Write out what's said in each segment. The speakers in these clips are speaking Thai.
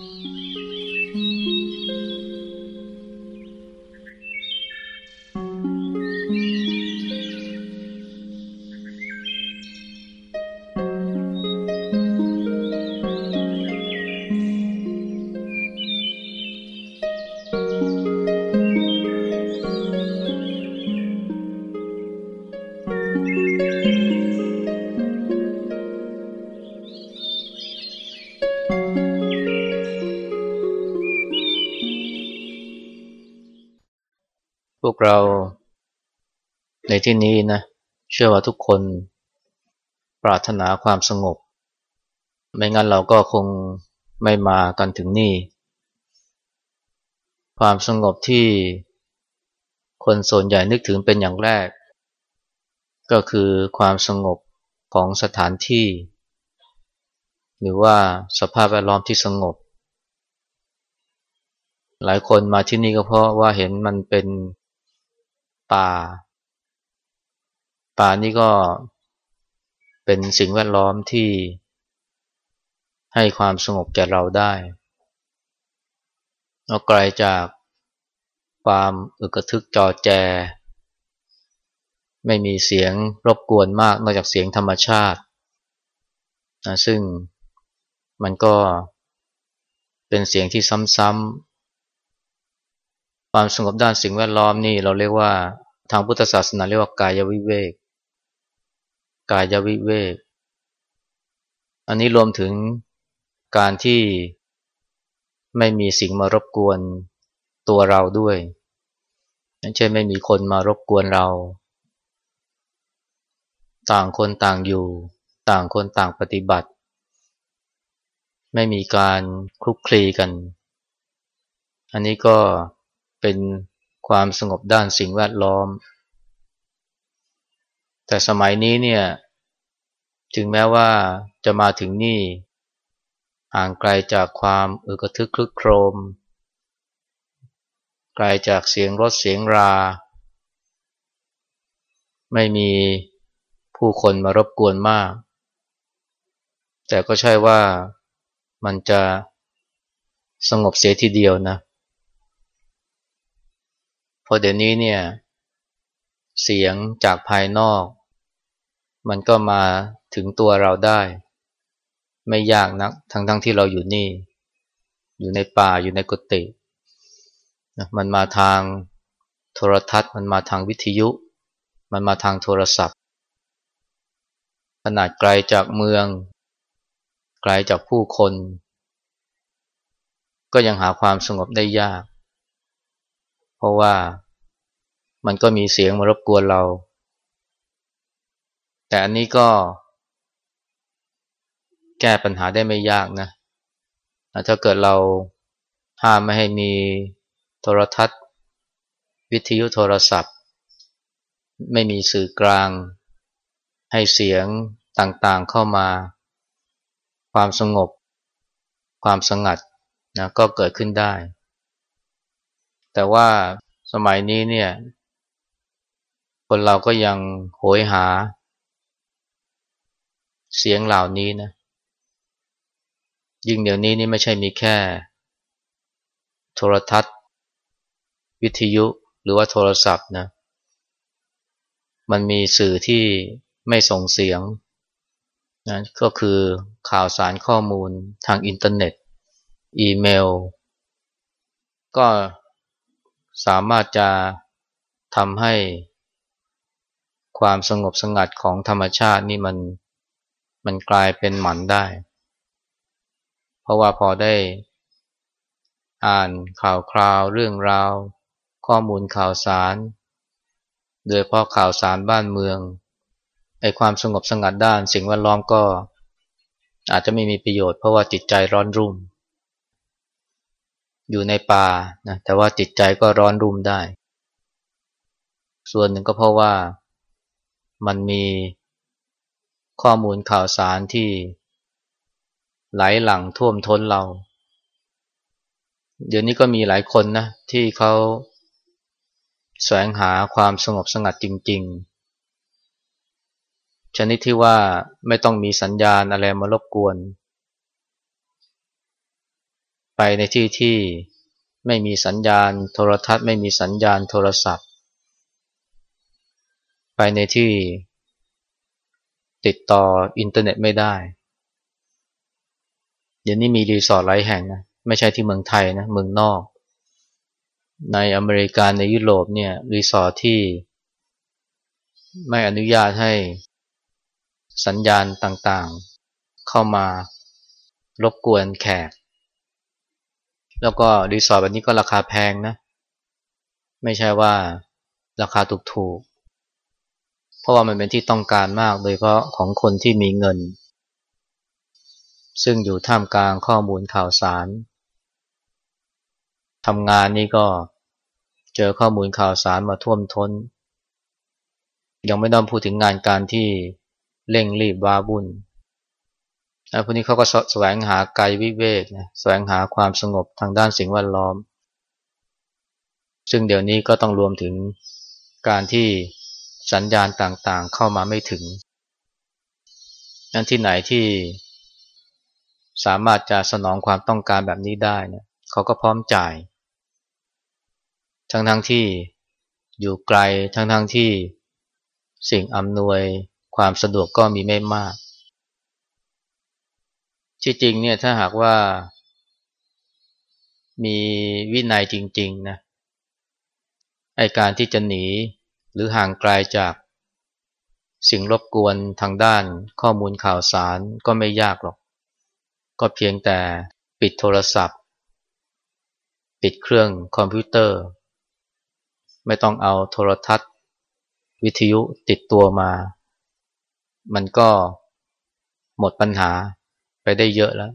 พ เราในที่นี้นะเชื่อว่าทุกคนปรารถนาความสงบ ไม่งั้นเราก็คงไม่มากันถึงนี่ ความสงบที่คนส่วนใหญ่นึกถึงเป็นอย่างแรก ก็คือความสงบของสถานที่ หรือว่าสภาพแวดล้อมที่สงบ หลายคนมาที่นี่ก็เพราะว่าเห็นมันเป็น ป่า ป่านี่ก็เป็นสิ่งแวดล้อมที่ให้ความสงบแก่เราได้เราไกลจากความอึกระทึกจอแจ ไม่มีเสียงรบกวนมากนอกจากเสียงธรรมชาตินะซึ่งมันก็เป็นเสียงที่ซ้ำๆ ความสงบด้านสิ่งแวดล้อมนี่เราเรียกว่าทางพุทธศาสนาเรียกว่ากายวิเวก กายวิเวก อันนี้รวมถึงการที่ไม่มีสิ่งมารบกวนตัวเราด้วยนั่นใช่ไม่มีคนมารบกวนเรา ต่างคนต่างอยู่ ต่างคนต่างปฏิบัติ ไม่มีการคลุกคลีกัน อันนี้ก็เป็นความสงบด้านสิ่งแวดล้อม แต่สมัยนี้เนี่ยถึงแม้ว่าจะมาถึงนี่ห่างไกลจากความอึกระทึกคลึกโครม ไกลจากเสียงรถเสียงรา ไม่มีผู้คนมารบกวนมาก แต่ก็ใช่ว่ามันจะสงบเสียทีเดียวนะพ ราะเดี๋ยวนี้เนี่ยเสียงจากภายนอก มันก็มาถึงตัวเราได้ ไม่ยากนักทั้งทั้งที่เราอยู่นี่ อยู่ในป่าอยู่ในกุฏิมันมาทางโทรทัศน์ มันมาทางวิทยุ มันมาทางโทรศัพท์ ขนาดไกลจากเมือง ไกลจากผู้คน ก็ยังหาความสงบได้ยาก เพราะว่ามันก็มีเสียงมารบกวนเรา แต่อันนี้ก็แก้ปัญหาได้ไม่ยากนะ ถ้าเกิดเราห้ามไม่ให้มีโทรทัศน์ วิทยุโทรศัพท์ ไม่มีสื่อกลาง ให้เสียงต่างๆเข้ามา ความสงบ ความสงัดนะก็เกิดขึ้นได้ แต่ว่าสมัยนี้เนี่ย คนเราก็ยังโหยหา เสียงเหล่านี้นะ ยิ่งเดี๋ยวนี้นี่ไม่ใช่มีแค่ โทรทัศน์ วิทยุหรือว่าโทรศัพท์นะ มันมีสื่อที่ไม่ส่งเสียงนะก็คือข่าวสารข้อมูลทางอินเทอร์เน็ต อีเมล ก็ สามารถจะทำให้ความสงบสงัดของธรรมชาตินี่มันมันกลายเป็นหมันได้ เพราะว่าพอได้อ่านข่าวคราวเรื่องราว ข้อมูลข่าวสาร โดยเพราะข่าวสารบ้านเมืองไอความสงบสงัดด้านสิ่งแวดล้อมก็อาจจะไม่มีประโยชน์เพราะว่าจิตใจร้อนรุ่ม อยู่ในป่านะแต่ว่าจิตใจก็ร้อนรุ่มได้ ส่วนหนึ่งก็เพราะว่ามันมีข้อมูลข่าวสารที่ไหลหลังท่วมท้นเรา เดี๋ยวนี้ก็มีหลายคนนะที่เขาแสวงหาความสงบสงัดจริง ๆ ชนิดที่ว่าไม่ต้องมีสัญญาณอะไรมารบกวน ไปในที่ที่ไม่มีสัญญาณโทรทัศน์ ไม่มีสัญญาณโทรศัพท์ ไปในที่ติดต่ออินเทอร์เน็ตไม่ได้ เดี๋ยวนี้มีรีสอร์ทหลายแห่งนะ ไม่ใช่ที่เมืองไทยนะ เมืองนอก ในอเมริกาในยุโรปเนี่ยรีสอร์ทที่ไม่อนุญาตให้สัญญาณต่างๆ เข้ามารบกวนแขก แล้วก็รีสอร์ทแบบนี้ก็ราคาแพงนะ ไม่ใช่ว่าราคาถูกๆ เพราะว่ามันเป็นที่ต้องการมาก โดยเพราะของคนที่มีเงิน ซึ่งอยู่ท่ามกลางข้อมูลข่าวสารทำงานนี่ก็เจอข้อมูลข่าวสารมาท่วมทน้น ยังไม่ต้องพูดถึงงานการที่เร่งรีบว้าวุ่น พวกนี้เขาก็แสวงหาไกลวิเวกนะแสวงหาความสงบทางด้านสิ่งแวดล้อม ซึ่งเดี๋ยวนี้ก็ต้องรวมถึงการที่สัญญาณต่างๆ เข้ามาไม่ถึง นั้นที่ไหนที่สามารถจะสนองความต้องการแบบนี้ได้เนี่ยเขาก็พร้อมจ่าย ทั้งๆทที่อยู่ไกลทั้งๆทที่สิ่งอำนวยความสะดวกก็มีไม่มาก ที่จริงเนี่ยถ้าหากว่า มีวินัยจริง ๆ นะไอการที่จะหนีหรือห่างไกลาจากสิ่งรบกวนทางด้านข้อมูลข่าวสารก็ไม่ยากหรอก ก็เพียงแต่ปิดโทรศัพท์ ปิดเครื่องคอมพิวเตอร์ ไม่ต้องเอาโทรทัศน์ วิทยุติดตัวมา มันก็หมดปัญหา ไปได้เยอะแล้ว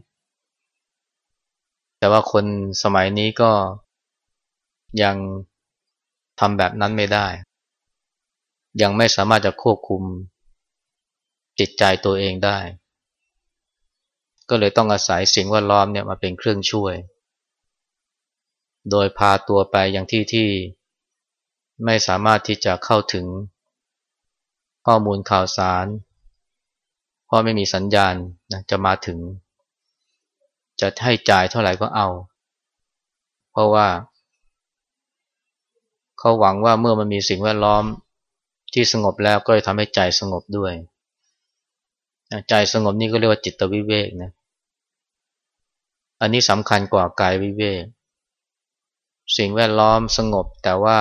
แต่ว่าคนสมัยนี้ก็ยังทำแบบนั้นไม่ได้ ยังไม่สามารถจะควบคุมจิตใจตัวเองได้ ก็เลยต้องอาศัยสิ่งแวดล้อมเนี่ยมาเป็นเครื่องช่วย โดยพาตัวไปอย่างที่ที่ไม่สามารถที่จะเข้าถึงข้อมูลข่าวสาร ราะไม่มีสัญญาณนะจะมาถึง จะให้จ่ายเท่าไหร่ก็เอา เพราะว่าเขาหวังว่าเมื่อมันมีสิ่งแวดล้อมที่สงบแล้วก็จะทำให้ใจสงบด้วย ใจสงบนี่ก็เรียกว่าจิตวิเวกนะ อันนี้สำคัญกว่ากายวิเวก สิ่งแวดล้อมสงบแต่ว่า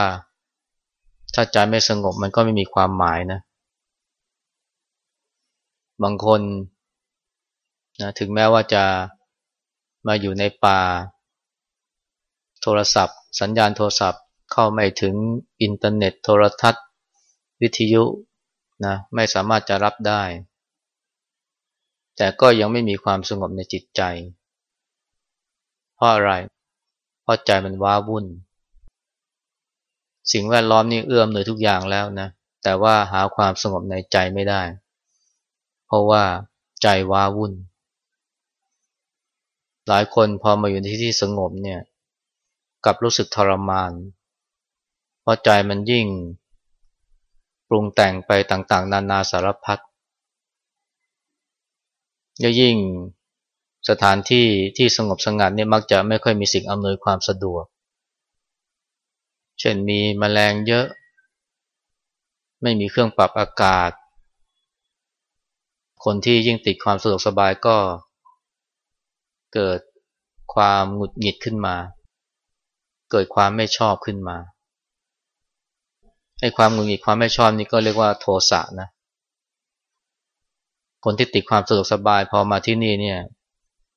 ถ้าใจไม่สงบมันก็ไม่มีความหมายนะ บางคนนะถึงแม้ว่าจะมาอยู่ในป่า โทรศัพท์ สัญญาณโทรศัพท์เข้าไม่ถึงอินเทอร์เน็ต โทรทัศน์ วิทยุนะไม่สามารถจะรับได้ แต่ก็ยังไม่มีความสงบในจิตใจ เพราะอะไร เพราะใจมันว้าวุ่น สิ่งแวดล้อมนี่เอื้อมเลยทุกอย่างแล้วนะ แต่ว่าหาความสงบในใจไม่ได้ เพราะว่าใจว้าวุ่น หลายคนพอมาอยู่ในที่ที่สงบเนี่ยกลับรู้สึกทรมาน เพราะใจมันยิ่ง ปรุงแต่งไปต่างๆ นานาสารพัดยิ่งสถานที่ที่สงบสงัดเนี่ยมักจะไม่ค่อยมีสิ่งอำนวยความสะดวก เช่นมีมแมลงเยอะ ไม่มีเครื่องปรับอากาศ คนที่ยิ่งติดความสะดวกสบายก็เกิดความหงุดหงิดขึ้นมา เกิดความไม่ชอบขึ้นมาไอ้ความหงุดหงิดความไม่ชอบนี่ก็เรียกว่าโทสะนะ คนที่ติดความสะดวกสบายพอมาที่นี่เนี่ย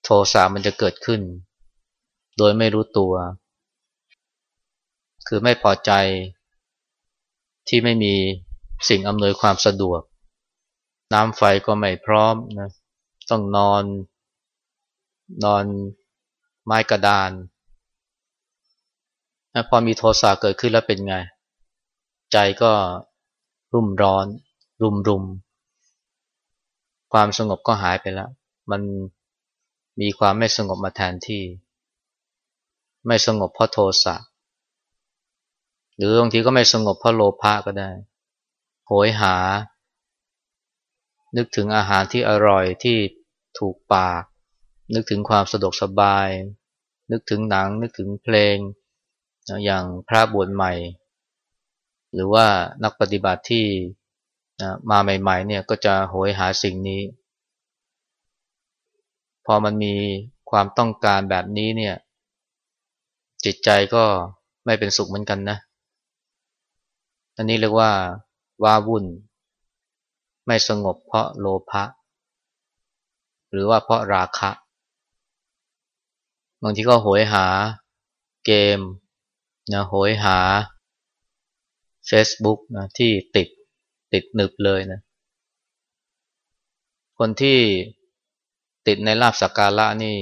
โทสะมันจะเกิดขึ้น โดยไม่รู้ตัว คือไม่พอใจที่ไม่มีสิ่งอำนวยความสะดวก น้ำไฟก็ไม่พร้อมนะต้องนอน นอนไม้กระดานนะพอมีโทสะเกิดขึ้นแล้วเป็นไง ใจก็รุ่มร้อน รุมรุม ความสงบก็หายไปแล้ว มันมีความไม่สงบมาแทนที่ ไม่สงบเพราะโทสะหรือบางทีก็ไม่สงบเพราะโลภะก็ได้ โหยหา นึกถึงอาหารที่อร่อยที่ถูกปาก นึกถึงความสะดวกสบาย นึกถึงหนัง นึกถึงเพลง อย่างพระบวชใหม่ หรือว่านักปฏิบัติที่มาใหม่ ๆ เนี่ยก็จะโหยหาสิ่งนี้ พอมันมีความต้องการแบบนี้เนี่ย จิตใจก็ไม่เป็นสุขเหมือนกันนะ อันนี้เรียกว่าว้าวุ่น ไม่สงบเพราะโลภะหรือว่าเพราะราคะ บางทีก็โหยหาเกมนะโหยหา Facebook นะที่ติดติดหนึบเลยนะ คนที่ติดในลาบสักการะนี่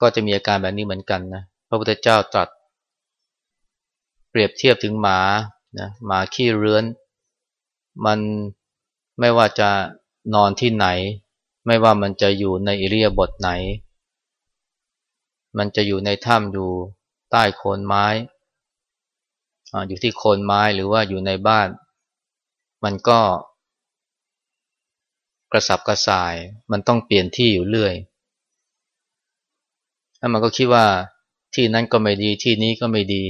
ก็จะมีอาการแบบนี้เหมือนกันนะพระพุทธเจ้าตรัส เปรียบเทียบถึงหมานะหมาขี้เรื้อน มัน ไม่ว่าจะนอนที่ไหน ไม่ว่ามันจะอยู่ในอิริยาบถไหน มันจะอยู่ในถ้ำอยู่ใต้โคนไม้อยู่ที่โคนไม้หรือว่าอยู่ในบ้าน มันก็ กระสับกระส่าย มันต้องเปลี่ยนที่อยู่เรื่อยแล้วมันก็คิดว่าที่นั้นก็ไม่ดีที่นี้ก็ไม่ดี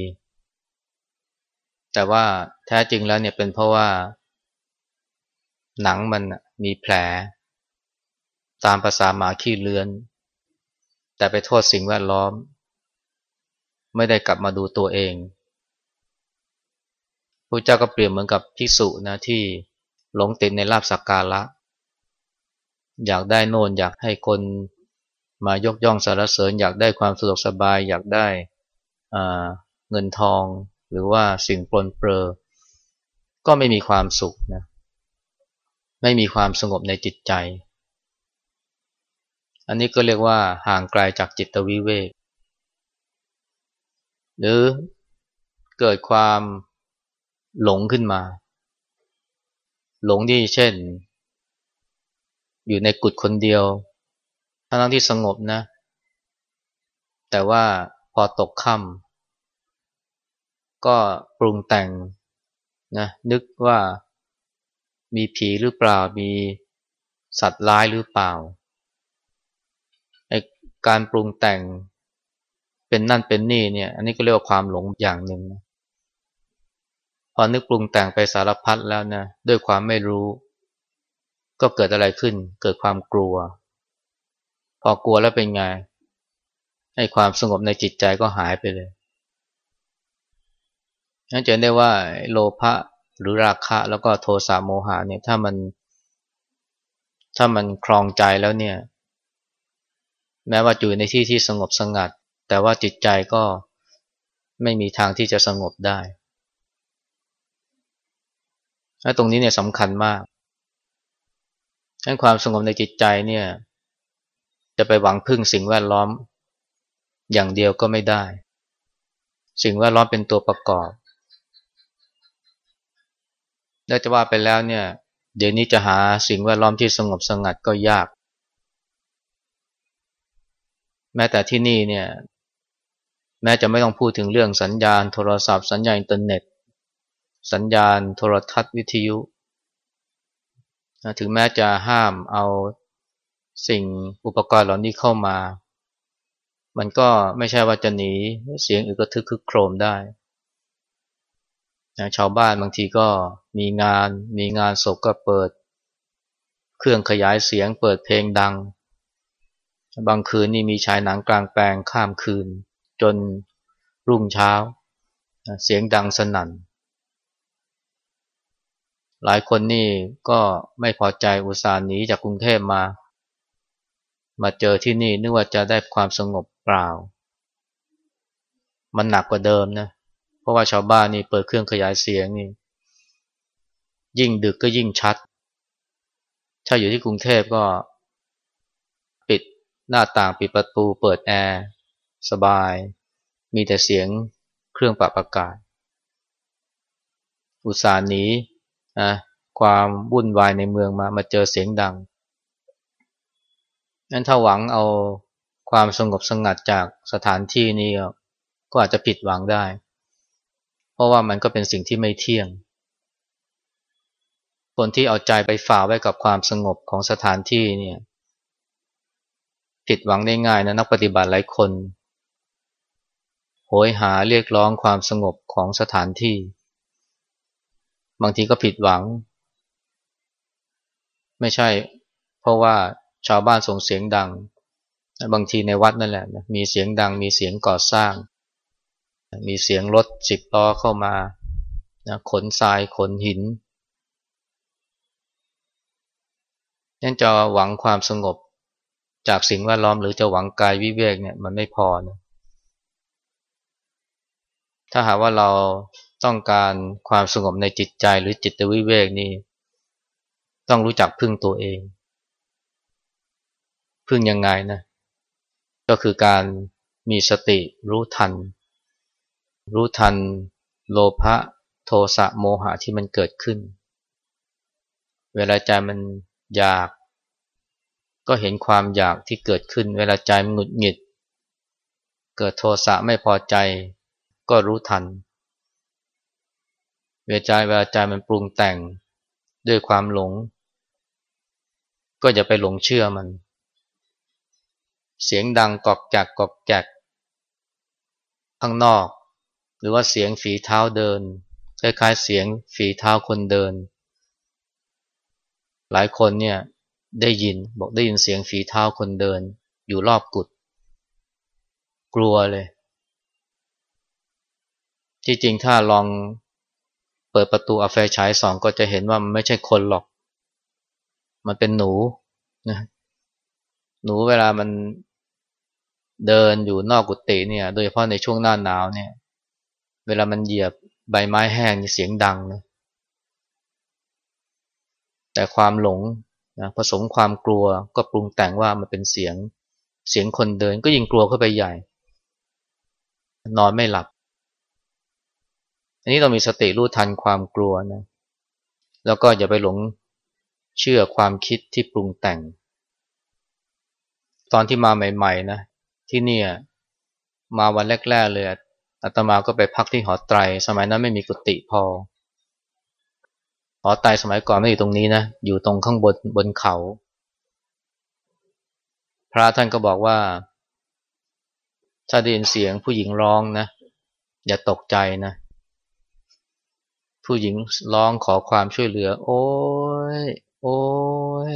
แต่ว่าแท้จริงแล้วเนี่ยเป็นเพราะว่า หนังมันมีแผล ตามภาษาหมาขี้เลือน แต่ไปโทษสิ่งแวดล้อม ไม่ได้กลับมาดูตัวเองพระเจ้าก็เปรียบเหมือนกับภิกษุนะที่หลงติดในลาบสักการะ อยากได้โน่นอยากให้คนมายกย่องสรรเสริญ อยากได้ความสะดวกสบาย อยากได้เงินทองหรือว่าสิ่งปลนเปลือก็ไม่มีความสุขนะ ไม่มีความสงบในจิตใจ อันนี้ก็เรียกว่าห่างไกลาจากจิตวิเวก หรือเกิดความหลงขึ้นมา หลงที่เช่น อยู่ในกุฏคนเดียวทั้งที่สงบนะ แต่ว่าพอตกค่ำก็ปรุงแต่งนะนึกว่า มีผีหรือเปล่า มีสัตว์ร้ายหรือเปล่าการปรุงแต่งเป็นนั่นเป็นนี่เนี่ย อันนี้ก็เรียกว่าความหลงอย่างหนึ่งนะพอนึกปรุงแต่งไปสารพัดแล้วนะด้วยความไม่รู้ ก็เกิดอะไรขึ้น เกิดความกลัว พอกลัวแล้วเป็นไงให้ความสงบในจิตใจก็หายไปเลยนั่นจะได้ว่าโลภะ หรือราคะแล้วก็โทสะโมหะเนี่ยถ้ามัน ถ้ามันคลองใจแล้วเนี่ย แม้ว่าอยู่ในที่ที่สงบสงัด แต่ว่าจิตใจก็ไม่มีทางที่จะสงบได้และตรงนี้เนี่ยสำคัญมากให้ความสงบในจิตใจเนี่ย จะไปหวังพึ่งสิ่งแวดล้อม อย่างเดียวก็ไม่ได้ สิ่งแวดล้อมเป็นตัวประกอบ แล้จะว่าไปแล้วเนี่ย เดี๋ยวนี้จะหาสิ่งแวดล้อมที่สงบสงัดก็ยาก แม้แต่ที่นี่เนี่ย แม้จะไม่ต้องพูดถึงเรื่องสัญญาณโทรศัพท์สัญญาณอินเทอร์เน็ต สัญญาณโทรทัศน์วิทยุ ถึงแม้จะห้ามเอาสิ่งอุปกรณ์เหล่านี้เข้ามา มันก็ไม่ใช่ว่าจะหนีเสียงอึกระทึกคึกโครมได้ชาวบ้านบางทีก็ มีงาน มีงานศพก็เปิด เครื่องขยายเสียงเปิดเพลงดัง บางคืนนี่มีชายหนังกลางแปลงข้ามคืน จนรุ่งเช้า เสียงดังสนั่น หลายคนนี่ก็ไม่พอใจอุตส่าห์หนีจากกรุงเทพมา มาเจอที่นี่นึกว่าจะได้ความสงบเปล่า มันหนักกว่าเดิมนะ เพราะว่าชาวบ้านนี่เปิดเครื่องขยายเสียงนี่ ยิ่งดึกก็ยิ่งชัด ถ้าอยู่ที่กรุงเทพก็ปิดหน้าต่างปิดประตูเปิดแอร์ สบาย มีแต่เสียงเครื่องปรับอากาศ อุตส่าห์หนีนะความวุ่นวายในเมืองมามาเจอเสียงดังนั้นถ้าหวังเอาความสงบสงัดจากสถานที่นี้ก็อาจจะผิดหวังได้ เพราะว่ามันก็เป็นสิ่งที่ไม่เที่ยง คนที่เอาใจไปฝ่าไว้กับความสงบของสถานที่เนี่ยผิดหวังได้ง่ายนะนักปฏิบัติหลายคน โหยหาเรียกร้องความสงบของสถานที่ บางทีก็ผิดหวัง ไม่ใช่ เพราะว่าชาวบ้านส่งเสียงดัง บางทีในวัดนั่นแหละมีเสียงดัง มีเสียงก่อสร้าง มีเสียงรถสิบล้อเข้ามาขนทรายขนหิน นั่นจะหวังความสงบจากสิ่งแวดล้อมหรือจะหวังกายวิเวกเนี่ยมันไม่พอนะถ้าหากว่าเราต้องการความสงบในจิตใจหรือจิตวิเวกนี่ต้องรู้จักพึ่งตัวเอง พึ่งยังไงนะ ก็คือการมีสติรู้ทัน รู้ทันโลภะโทสะโมหะที่มันเกิดขึ้น เวลาใจมัน อยาก ก็เห็นความอยากที่เกิดขึ้น เวลาใจมันหงุดหงิด เกิดโทสะไม่พอใจ ก็รู้ทัน เวลาใจเวลาใจมันปรุงแต่งด้วยความหลง ก็อย่าไปหลงเชื่อมัน เสียงดังกอกแกกกอกแกกข้างนอก หรือว่าเสียงฝีเท้าเดินคล้ายๆเสียงฝีเท้าคนเดิน หลายคนเนี่ยได้ยินบอกได้ยินเสียงฝีเท้าคนเดิน อยู่รอบกุดกลัวเลยที่จริงถ้าลองเปิดประตูอาไฟฉายสองก็จะเห็นว่ามันไม่ใช่คนหรอก มันเป็นหนูนะหนูเวลามันเดินอยู่นอกกุฏิเนี่ย โดยเฉพาะในช่วงหน้าหนาวเนี่ย เวลามันเหยียบใบไม้แห้งเสียงดังนะ แต่ความหลงนะผสมความกลัวก็ปรุงแต่งว่ามันเป็นเสียงเสียงคนเดินก็ยิ่งกลัวเข้าไปใหญ่ นอนไม่หลับ อันนี้เรามีสติรู้ทันความกลัวนะแล้วก็อย่าไปหลงเชื่อความคิดที่ปรุงแต่ง ตอนที่มาใหม่ๆนะที่เนี่ยมาวันแรกๆเลยอาตมาก็ไปพักที่หอไตร สมัยนั้นไม่มีกุฏิพอ หอไตสมัยก่อนไม่อยู่ตรงนี้นะ อยู่ตรงข้างบนบนเขา พระท่านก็บอกว่า ถ้าได้ยินเสียงผู้หญิงร้องนะ อย่าตกใจนะ ผู้หญิงร้องขอความช่วยเหลือ โอ้ย โอ้ย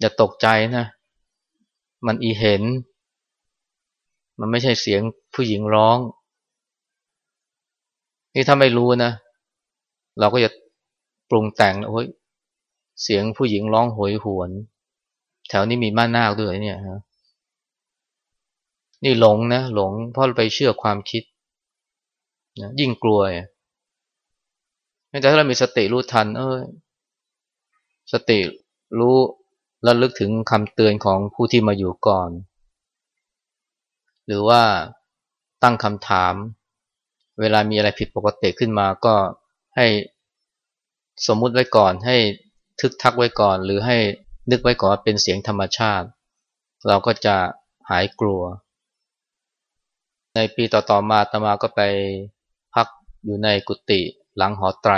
อย่าตกใจนะ มันอีเห็น มันไม่ใช่เสียงผู้หญิงร้อง นี่ถ้าไม่รู้นะเราก็จะ ปรุงแต่งโอ้ยเสียงผู้หญิงร้องโหยหวน แถวนี้มีม่านนาคด้วยเนี่ยฮะนี่หลงนะหลงเพราะไปเชื่อความคิดนะยิ่งกลัวแต่ถ้าเรามีสติรู้ทัน เออสติรู้ระลึกถึงคำเตือนของผู้ที่มาอยู่ก่อน หรือว่าตั้งคำถาม เวลามีอะไรผิดปกติขึ้นมาก็ให้ สมมุติไว้ก่อนให้ทึกทักไว้ก่อน หรือให้นึกไว้ก่อนเป็นเสียงธรรมชาติ เราก็จะหายกลัว ในปีต่อๆมาตมาก็ไปพักอยู่ในกุฏิหลังหอไตร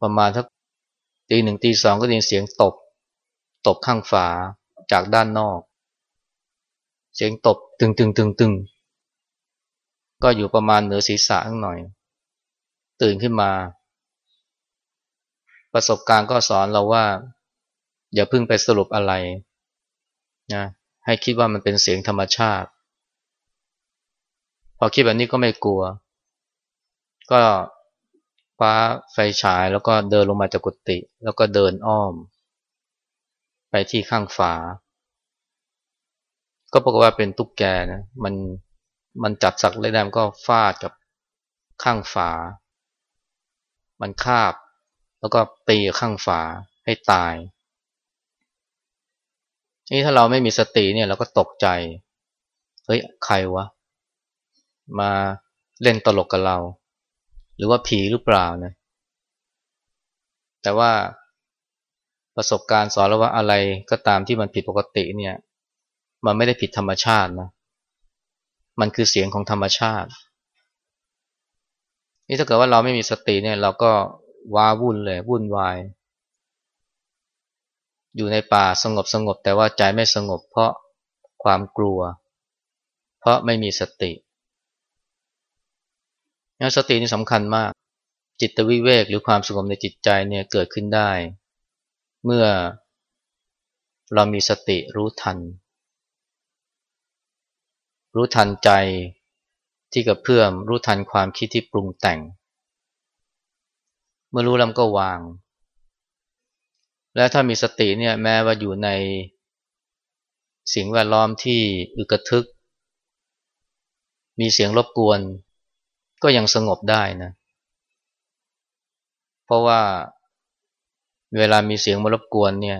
ประมาณทักตีหนึ่งตีสองก็ได้ยินเสียงตบ ตบข้างฝาจากด้านนอก เสียงตบตึงตึงตึงตึงก็อยู่ประมาณเหนือศีรษะข้างหน่อย ตื่นขึ้นมา ประสบการณ์ก็สอนเราว่า อย่าเพิ่งไปสรุปอะไรนะให้คิดว่ามันเป็นเสียงธรรมชาติ พอคิดแบบนี้ก็ไม่กลัว ก็คว้าไฟฉายแล้วก็เดินลงมาจากกุฏิแล้วก็เดินอ้อม ไปที่ข้างฝา ก็ปรากฏว่าเป็นตุ๊กแกนะมันมันจับสักเลยได้มันก็ฟาดกับข้างฝา มันคาบ แล้วก็ตีข้างฝาให้ตายนี่ถ้าเราไม่มีสติเนี่ยเราก็ตกใจ เฮ้ยใครวะ มาเล่นตลกกับเรา หรือว่าผีหรือเปล่านะ แต่ว่าประสบการณ์สอนเราว่าอะไรก็ตามที่มันผิดปกติเนี่ย มันไม่ได้ผิดธรรมชาตินะ มันคือเสียงของธรรมชาติ นี่ถ้าเกิดว่าเราไม่มีสติเนี่ย เราก็ ว้าวุ่นเลยวุ่นวาย อยู่ในป่าสงบสงบแต่ว่าใจไม่สงบเพราะความกลัว เพราะไม่มีสติสตินี่สำคัญมาก จิตวิเวกหรือความสงบในจิตใจเนี่ยเกิดขึ้นได้ เมื่อเรามีสติรู้ทัน รู้ทันใจที่กระเพื่อมรู้ทันความคิดที่ปรุงแต่ง เมื่อรู้แล้วก็วาง และถ้ามีสติเนี่ยแม้ว่าอยู่ในสิ่งแวดล้อมที่อึกระทึก มีเสียงรบกวน ก็ยังสงบได้นะ เพราะว่าเวลามีเสียงมารบกวนเนี่ย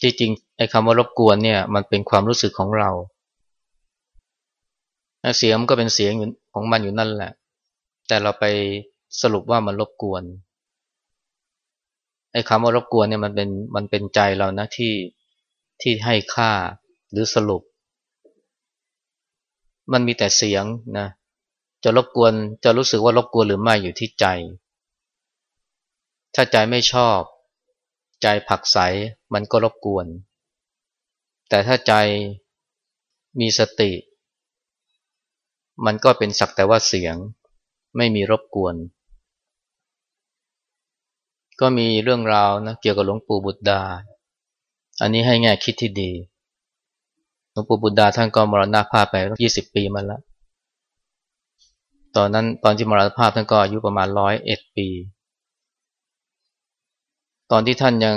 จริงๆไอ้คำว่ารบกวนเนี่ยมันเป็นความรู้สึกของเรา เสียงก็เป็นเสียงของมันอยู่นั่นแหละ แต่เราไป สรุปว่ามันรบกวนไอ้คำว่ารบกวนเนี่ยมันเป็นมันเป็นใจเรานะที่ที่ให้ค่าหรือสรุป มันมีแต่เสียงนะจะรบกวนจะรู้สึกว่ารบกวนหรือไม่อยู่ที่ใจ ถ้าใจไม่ชอบ ใจผักใสมันก็รบกวน แต่ถ้าใจมีสติ มันก็เป็นสักแต่ว่าเสียง ไม่มีรบกวน ก็มีเรื่องราวนะเกี่ยวกับหลวงปู่บุตรดา อันนี้ให้แง่คิดที่ดี หลวงปู่บุตรดาท่านก็มรณภาพไปยี่สิบปีมาแล้ว ตอนนั้นตอนที่มรณภาพท่านก็อายุประมาณร้อยเอ็ดปี ตอนที่ท่านยัง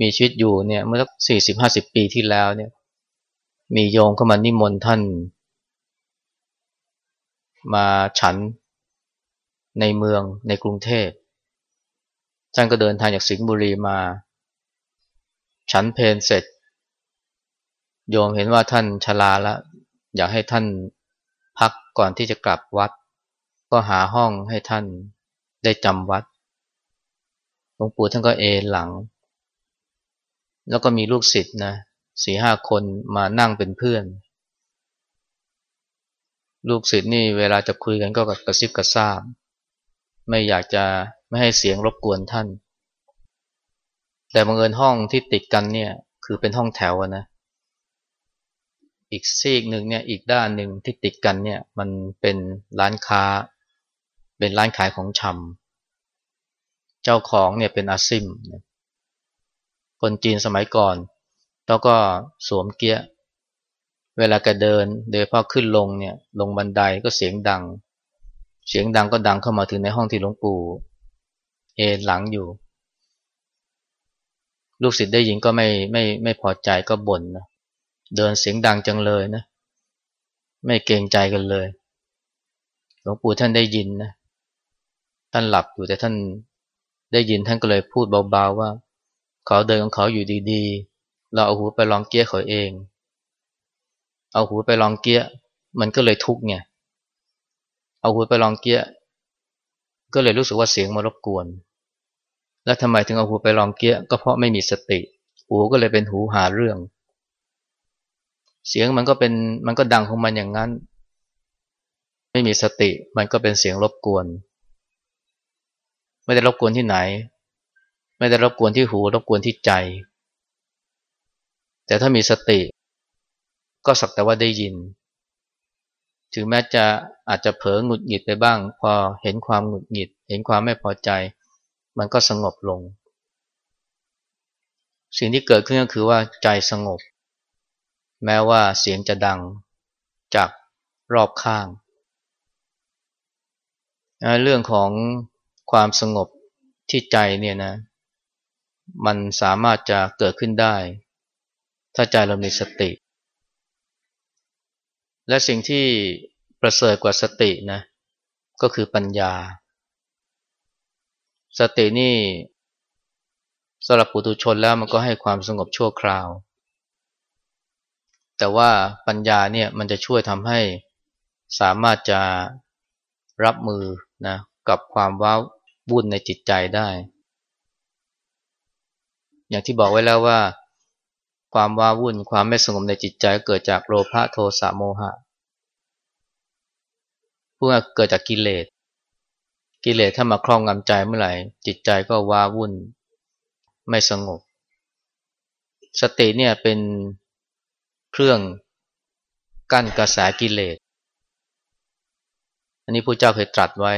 มีชีวิตอยู่เนี่ยเมื่อสักสี่สิบห้าสิบปีที่แล้วเนี่ย มีโยมเข้ามานิมนต์ท่าน มาฉันในเมืองในกรุงเทพ ท่านก็เดินทางจากสิงห์บุรีมา ฉันเพลนเสร็จ โยมเห็นว่าท่านชราแล้ว อยากให้ท่านพักก่อนที่จะกลับวัด ก็หาห้องให้ท่านได้จำวัดหลวงปู่ท่านก็เอนหลัง แล้วก็มีลูกศิษย์นะสี่ห้าคนมานั่งเป็นเพื่อน ลูกศิษย์นี่เวลาจะคุยกันก็กระซิบกระซาบ ไม่อยากจะ ไม่ให้เสียงรบกวนท่าน แต่บังเอิญห้องที่ติดกันเนี่ยคือเป็นห้องแถวนะ อีกซีกหนึ่งเนี่ยอีกด้านหนึ่งที่ติดกันเนี่ยมันเป็นร้านค้า เป็นร้านขายของชำเจ้าของเนี่ยเป็นอาซิม คนจีนสมัยก่อน แล้วก็สวมเกียเวลาแกเดินโดยพอขึ้นลงเนี่ยลงบันไดก็เสียงดัง เสียงดังก็ดังเข้ามาถึงในห้องที่หลวงปู่ เอนหลังอยู่ ลูกศิษย์ได้ยินก็ไม่ไม่ไม่พอใจก็บ่นนะเดินเสียงดังจังเลยนะ ไม่เกรงใจกันเลย หลวงปู่ท่านได้ยินนะ ท่านหลับอยู่แต่ท่านได้ยินท่านก็เลยพูดเบาๆว่า เขาเดินของเขาอยู่ดีๆ เราเอาหูไปลองเกี้ยเขาเอง เอาหูไปลองเกี้ย มันก็เลยทุกข์ไง เอาหูไปลองเกี้ย ก็เลยรู้สึกว่าเสียงมารบกวน แล้วทำไมถึงเอาหูไปลองเกี้ยก็เพราะไม่มีสติ หูก็เลยเป็นหูหาเรื่อง เสียงมันก็เป็นมันก็ดังของมันอย่างนั้น ไม่มีสติมันก็เป็นเสียงรบกวน ไม่ได้รบกวนที่ไหน ไม่ได้รบกวนที่หูรบกวนที่ใจ แต่ถ้ามีสติ ก็สักแต่ว่าได้ยิน ถึงแม้จะอาจจะเผลอหงุดหงิดไปบ้าง พอเห็นความหงุดหงิด เห็นความไม่พอใจ มันก็สงบลง สิ่งที่เกิดขึ้นก็คือว่าใจสงบ แม้ว่าเสียงจะดังจากรอบข้าง เรื่องของความสงบที่ใจเนี่ยนะ มันสามารถจะเกิดขึ้นได้ ถ้าใจเรามีสติ และสิ่งที่ประเสริฐกว่าสตินะ ก็คือปัญญา สตินี่สำหรับปุถุชนแล้วมันก็ให้ความสงบชั่วคราว แต่ว่าปัญญาเนี่ยมันจะช่วยทำให้สามารถจะรับมือนะกับความว้าวุ่นในจิตใจได้ อย่างที่บอกไว้แล้วว่า ความว้าวุ่น ความไม่สงบในจิตใจเกิดจากโลภะโทสะโมหะพวกเกิดจากกิเลส กิเลสถ้ามาครองงำใจเมื่อไหร่ จิตใจก็ว้าวุ่น ไม่สงบ สติเนี่ยเป็นเครื่องกั้นกระแสกิเลส อันนี้พระเจ้าเคยตรัสไว้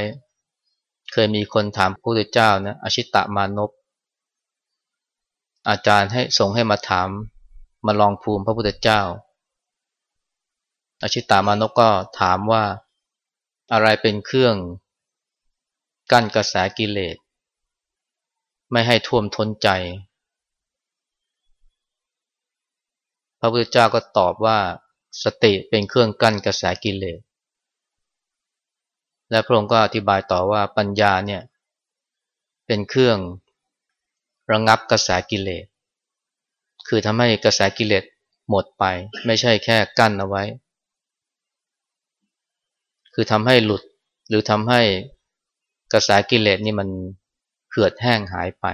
เคยมีคนถามพระพุทธเจ้านะอชิตะมานพอาจารย์ให้ส่งให้มาถาม มาลองภูมิพระพุทธเจ้าอาชิตามานพก็ถามว่าอะไรเป็นเครื่องกั้นกระแสกิเลส ไม่ให้ท่วมท้นใจ พระพุทธเจ้าก็ตอบว่าสติเป็นเครื่องกั้นกระแสกิเลส และพระองค์ก็อธิบายต่อว่าปัญญาเนี่ยเป็นเครื่องระงับกระแสกิเลส คือทำให้กระแสกิเลสหมดไป ไม่ใช่แค่กั้นเอาไว้ คือทำให้หลุดหรือทำให้กระแสกิเลสนี่มันเหือดแห้งหายไป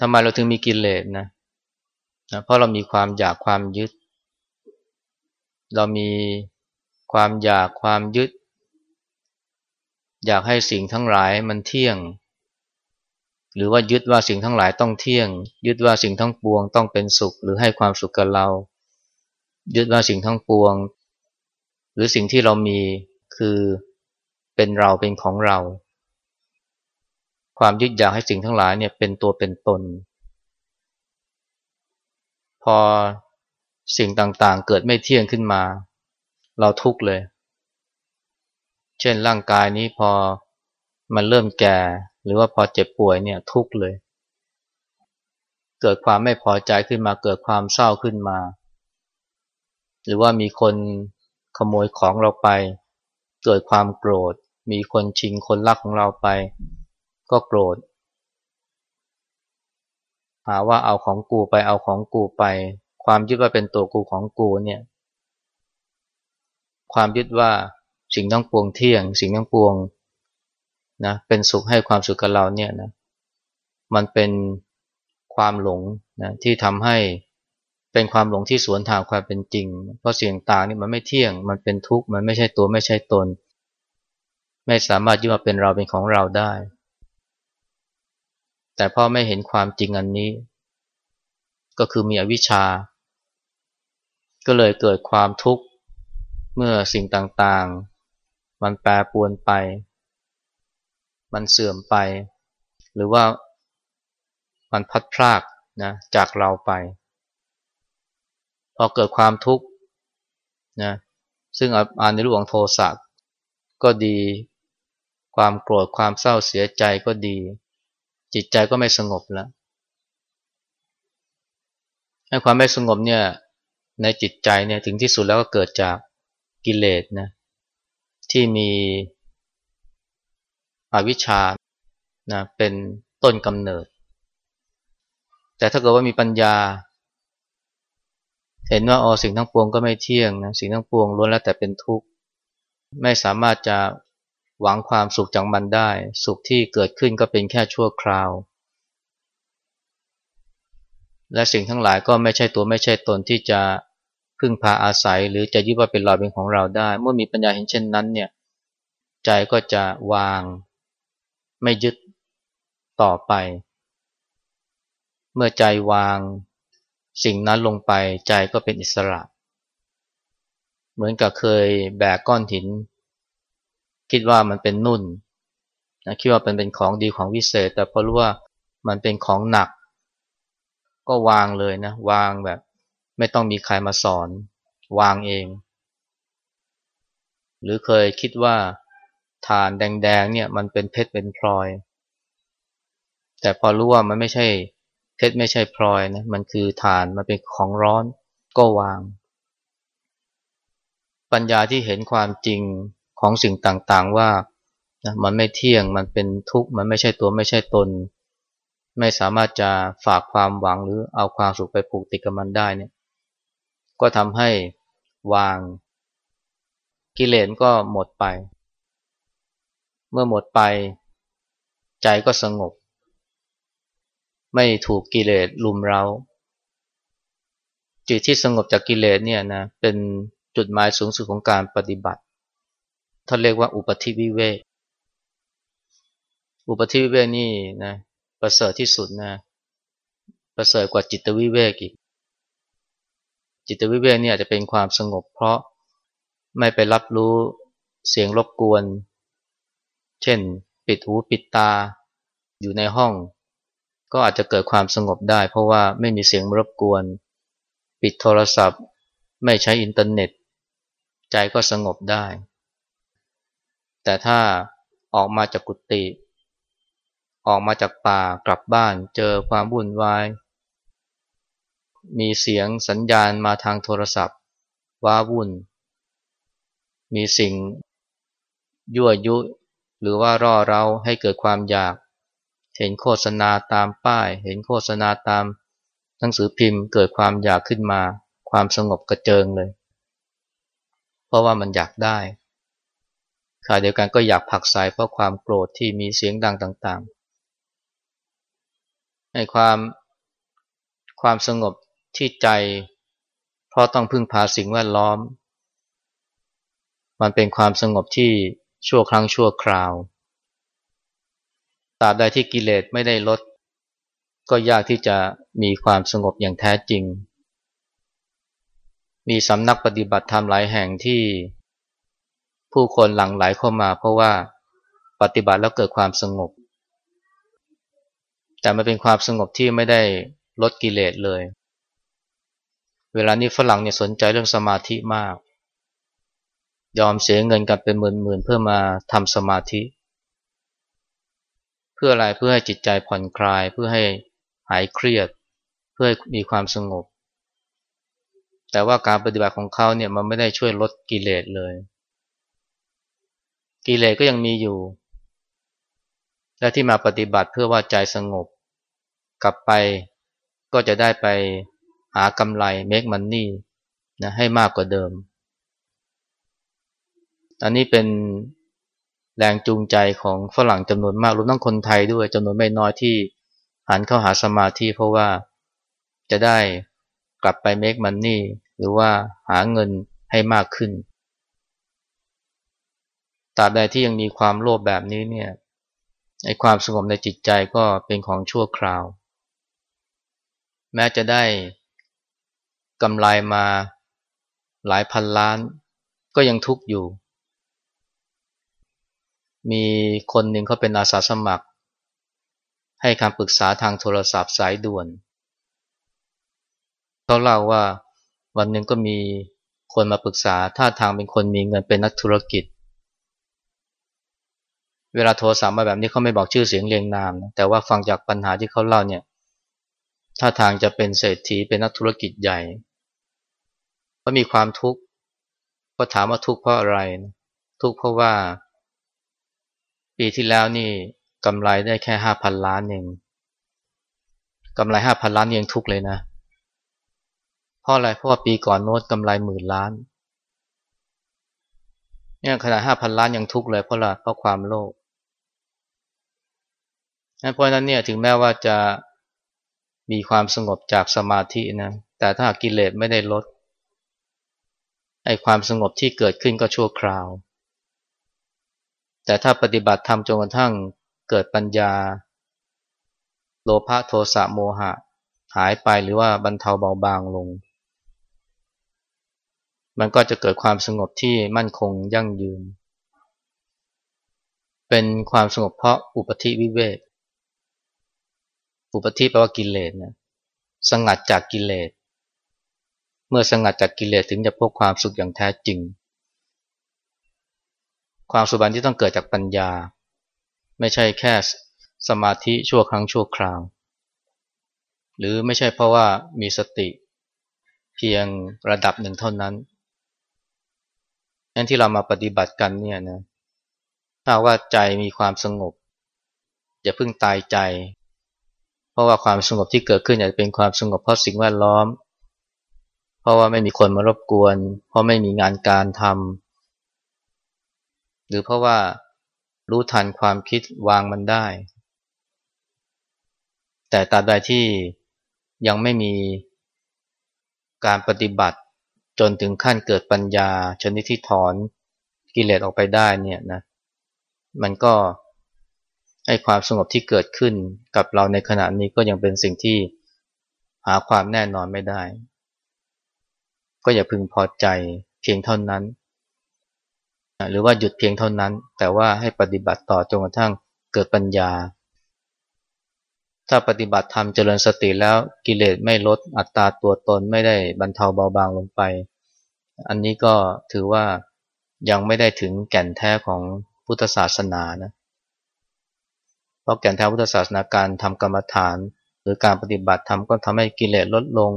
ทำไมเราถึงมีกิเลสนะนะเพราะเรามีความอยากความยึด เรามีความอยากความยึด อยากให้สิ่งทั้งหลายมันเที่ยง หรือว่ายึดว่าสิ่งทั้งหลายต้องเที่ยง ยึดว่าสิ่งทั้งปวงต้องเป็นสุขหรือให้ความสุขกับเรา ยึดว่าสิ่งทั้งปวง หรือสิ่งที่เรามีคือเป็นเราเป็นของเรา ความยึดอยากให้สิ่งทั้งหลายเนี่ยเป็นตัวเป็นตน พอสิ่งต่างๆ เกิดไม่เที่ยงขึ้นมา เราทุกข์เลย เช่นร่างกายนี้พอมันเริ่มแก่ หรือว่าพอเจ็บป่วยเนี่ยทุกเลย เกิดความไม่พอใจขึ้นมาเกิดความเศร้าขึ้นมา หรือว่ามีคนขโมยของเราไป เกิดความโกรธ มีคนชิงคนรักของเราไป ก็โกรธ หาว่าเอาของกูไปเอาของกูไป ความยึดว่าเป็นตัวกูของกูเนี่ย ความยึดว่าสิ่งทั้งปวงเที่ยง สิ่งทั้งปวง นะเป็นสุขให้ความสุขกับเราเนี่ยนะมันเป็นความหลงนะที่ทำให้เป็นความหลงที่สวนทางความเป็นจริง เพราะสิ่งต่างนี่มันไม่เที่ยงมันเป็นทุกข์มันไม่ใช่ตัวไม่ใช่ตน ไม่สามารถยึดมาเป็นเราเป็นของเราได้ แต่พ่อไม่เห็นความจริงอันนี้ ก็คือมีอวิชชา ก็เลยเกิดความทุกข์เมื่อสิ่งต่างๆ มันแปรปวนไป มันเสื่อมไป หรือว่ามันพัดพลากนะจากเราไป พอเกิดความทุกข์นะซึ่งอ่านในรูปของโทสะก็ดี ความโกรธความเศร้าเสียใจก็ดี จิตใจก็ไม่สงบแล้วให้ความไม่สงบเนี่ยในจิตใจเนี่ยถึงที่สุดแล้วก็เกิดจากกิเลสนะที่มี อวิชชานะเป็นต้นกำเนิด แต่ถ้าเกิดว่ามีปัญญา เห็นว่าอ๋อสิ่งทั้งปวงก็ไม่เที่ยงนะสิ่งทั้งปวงล้วนแล้วแต่เป็นทุกข์ ไม่สามารถจะหวังความสุขจากมันได้ สุขที่เกิดขึ้นก็เป็นแค่ชั่วคราว และสิ่งทั้งหลายก็ไม่ใช่ตัวไม่ใช่ตนที่จะพึ่งพาอาศัย หรือจะยึดว่าเป็นเราเป็นของเราได้ เมื่อมีปัญญาเห็นเช่นนั้นเนี่ย ใจก็จะวาง ไม่ยึดต่อไป เมื่อใจวางสิ่งนั้นลงไปใจก็เป็นอิสระ เหมือนกับเคยแบกก้อนหิน คิดว่ามันเป็นนุ่นนะคิดว่าเป็นเป็นของดีของวิเศษ แต่พอรู้ว่ามันเป็นของหนัก ก็วางเลยนะ วางแบบ ไม่ต้องมีใครมาสอน วางเอง หรือเคยคิดว่า ฐานแดงๆเนี่ยมันเป็นเพชรเป็นพลอย แต่พอรู้ว่ามันไม่ใช่เพชรไม่ใช่พลอยนะมันคือฐานมันเป็นของร้อนก็วาง ปัญญาที่เห็นความจริงของสิ่งต่างๆว่านะมันไม่เที่ยงมันเป็นทุกข์มันไม่ใช่ตัวไม่ใช่ตน ไม่สามารถจะฝากความหวังหรือเอาความสุขไปผูกติดกับมันได้เนี่ยก็ทำให้วางกิเลสก็หมดไป เมื่อหมดไป ใจก็สงบ ไม่ถูกกิเลสลุมเราจิตที่สงบจากกิเลสเนี่ยนะเป็นจุดหมายสูงสุดของการปฏิบัติท่านเรียกว่าอุปธิวิเวกอุปธิวิเวกนี่นะประเสริฐที่สุดนะประเสริฐกว่าจิตวิเวกอีก จิตวิเวกเนี่ยจะเป็นความสงบเพราะไม่ไปรับรู้เสียงรบกวน ช่น ปิดหูปิดตา อยู่ในห้อง ก็อาจจะเกิดความสงบได้ เพราะว่าไม่มีเสียงรบกวน ปิดโทรศัพท์ ไม่ใช้อินเทอร์เน็ต ใจก็สงบได้ แต่ถ้าออกมาจากกุฏิออกมาจากป่ากลับบ้านเจอความวุ่นวาย มีเสียงสัญญาณมาทางโทรศัพท์ ว้าวุ่น มีสิ่งยั่วยุ หรือว่าร่อเราให้เกิดความอยาก เห็นโฆษณาตามป้าย เห็นโฆษณาตามหนังสือพิมพ์เกิดความอยากขึ้นมา ความสงบกระเจิงเลย เพราะว่ามันอยากได้ขณะเดียวกันก็อยากผักใสเพราะความโกรธที่มีเสียงดังต่างๆในความความสงบที่ใจ เพราะต้องพึ่งพาสิ่งแวดล้อม มันเป็นความสงบที่ ชั่วครั้งชั่วคราวตราบใดที่กิเลสไม่ได้ลด ก็ยากที่จะมีความสงบอย่างแท้จริง มีสำนักปฏิบัติธรรมหลายแห่งที่ ผู้คนหลั่งไหลเข้ามา เพราะว่าปฏิบัติแล้วเกิดความสงบ แต่มันเป็นความสงบที่ไม่ได้ลดกิเลสเลย เวลานี้ฝรั่งเนี่ยสนใจเรื่องสมาธิมาก ยอมเสียเงินกันเป็นหมื่นๆเพื่อมาทำสมาธิ เพื่ออะไรเพื่อให้จิตใจผ่อนคลาย เพื่อให้หายเครียด เพื่อให้มีความสงบ แต่ว่าการปฏิบัติของเขาเนี่ยมันไม่ได้ช่วยลดกิเลสเลย กิเลสก็ยังมีอยู่ และที่มาปฏิบัติเพื่อว่าใจสงบ กลับไปก็จะได้ไปหากำไร make money นะให้มากกว่าเดิม อันนี้เป็นแรงจูงใจของฝรั่งจำนวนมากรวมทั้งคนไทยด้วยจำนวนไม่น้อยที่หันเข้าหาสมาธิเพราะว่าจะได้กลับไป make money หรือว่าหาเงินให้มากขึ้นตราบใดที่ยังมีความโลภแบบนี้เนี่ยไอ้ความสงบในจิตใจก็เป็นของชั่วคราว แม้จะได้กำไรมาหลายพันล้าน ก็ยังทุกข์อยู่ มีคนหนึ่งเขาเป็นอาสาสมัคร ให้คำปรึกษาทางโทรศัพท์สายด่วนเขาเล่าว่าวันหนึ่งก็มีคนมาปรึกษาท่าทางเป็นคนมีเงินเป็นนักธุรกิจ เวลาโทรศัพท์มาแบบนี้เขาไม่บอกชื่อเสียงเรียงนามนะแต่ว่าฟังจากปัญหาที่เขาเล่าเนี่ยถ้าทางจะเป็นเศรษฐีเป็นนักธุรกิจใหญ่ก็มีความทุกข์ก็ถามว่าทุกข์เพราะอะไร ทุกข์เพราะว่า ปีที่แล้วนี่กำไรได้แค่ห้าพันล้านเองกำไรห้าพันล้านยังทุกเลยนะเพราะอะไรเพราะว่าปีก่อนโน้ตกำไรหมื่นล้านเนี่ยขนาดห้าพันล้านยังทุกเลยเพราะอะไรเพราะความโลภเพราะนั้นเนี่ยถึงแม้ว่าจะมีความสงบจากสมาธินะแต่ถ้ากิเลสไม่ได้ลดไอ้ความสงบที่เกิดขึ้นก็ชั่วคราว แต่ถ้าปฏิบัติธรรมจนกระทั่งเกิดปัญญา โลภะโทสะโมหะ หายไปหรือว่าบรรเทาเบาบางลง มันก็จะเกิดความสงบที่มั่นคงยั่งยืน เป็นความสงบเพราะอุปธิวิเวกอุปธิแปลว่ากิเลสนะสงัดจากกิเลส เมื่อสงัดจากกิเลสถึงจะพบความสุขอย่างแท้จริง ความสุบันที่ต้องเกิดจากปัญญา ไม่ใช่แค่สมาธิชั่วครั้งชั่วคราว หรือไม่ใช่เพราะว่ามีสติ เพียงระดับหนึ่งเท่านั้นนั่นที่เรามาปฏิบัติกันเนี่ยนะถ้าว่าใจมีความสงบ อย่าเพิ่งตายใจ เพราะว่าความสงบที่เกิดขึ้นอาจจะเป็นความสงบเพราะสิ่งแวดล้อม เพราะว่าไม่มีคนมารบกวน เพราะไม่มีงานการทำ หรือเพราะว่ารู้ทันความคิดวางมันได้ แต่ตราบใดที่ยังไม่มีการปฏิบัติจนถึงขั้นเกิดปัญญา ชนิดที่ถอนกิเลสออกไปได้เนี่ยนะมันก็ไอ้ความสงบที่เกิดขึ้นกับเราในขณะนี้ก็ยังเป็นสิ่งที่หาความแน่นอนไม่ได้ ก็อย่าพึงพอใจเพียงเท่านั้น หรือว่าหยุดเพียงเท่านั้น แต่ว่าให้ปฏิบัติต่อจนกระทั่งเกิดปัญญา ถ้าปฏิบัติธรรมเจริญสติแล้วกิเลสไม่ลดอัตตาตัวตนไม่ได้บรรเทาเบาบางลงไป อันนี้ก็ถือว่ายังไม่ได้ถึงแก่นแท้ของพุทธศาสนานะเพราะแก่นแท้พุทธศาสนาการทำกรรมฐาน หรือการปฏิบัติธรรมก็ทำให้กิเลสลดลง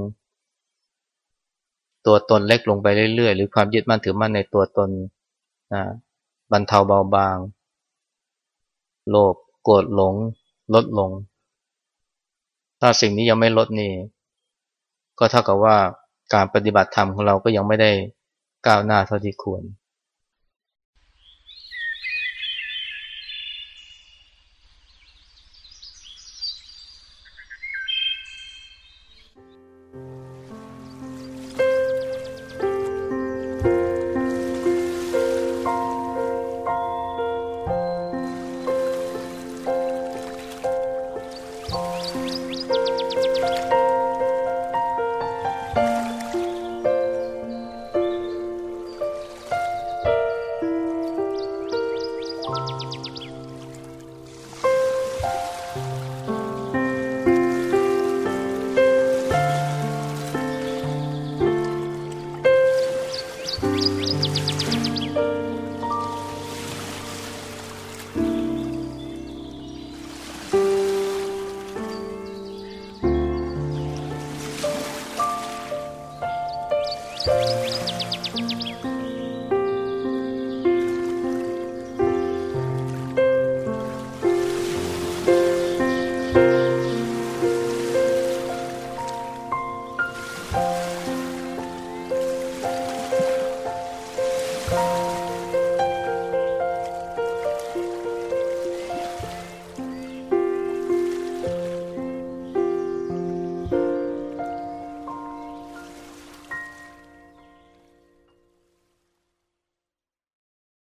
ตัวตนเล็กลงไปเรื่อยๆ หรือความยึดมั่นถือมั่นในตัวตน นะบรรเทาเบาบาง โลภโกรธหลง ลดลง ถ้าสิ่งนี้ยังไม่ลดนี่ ก็เท่ากับว่าการปฏิบัติธรรมของเราก็ยังไม่ได้ก้าวหน้าเท่าที่ควร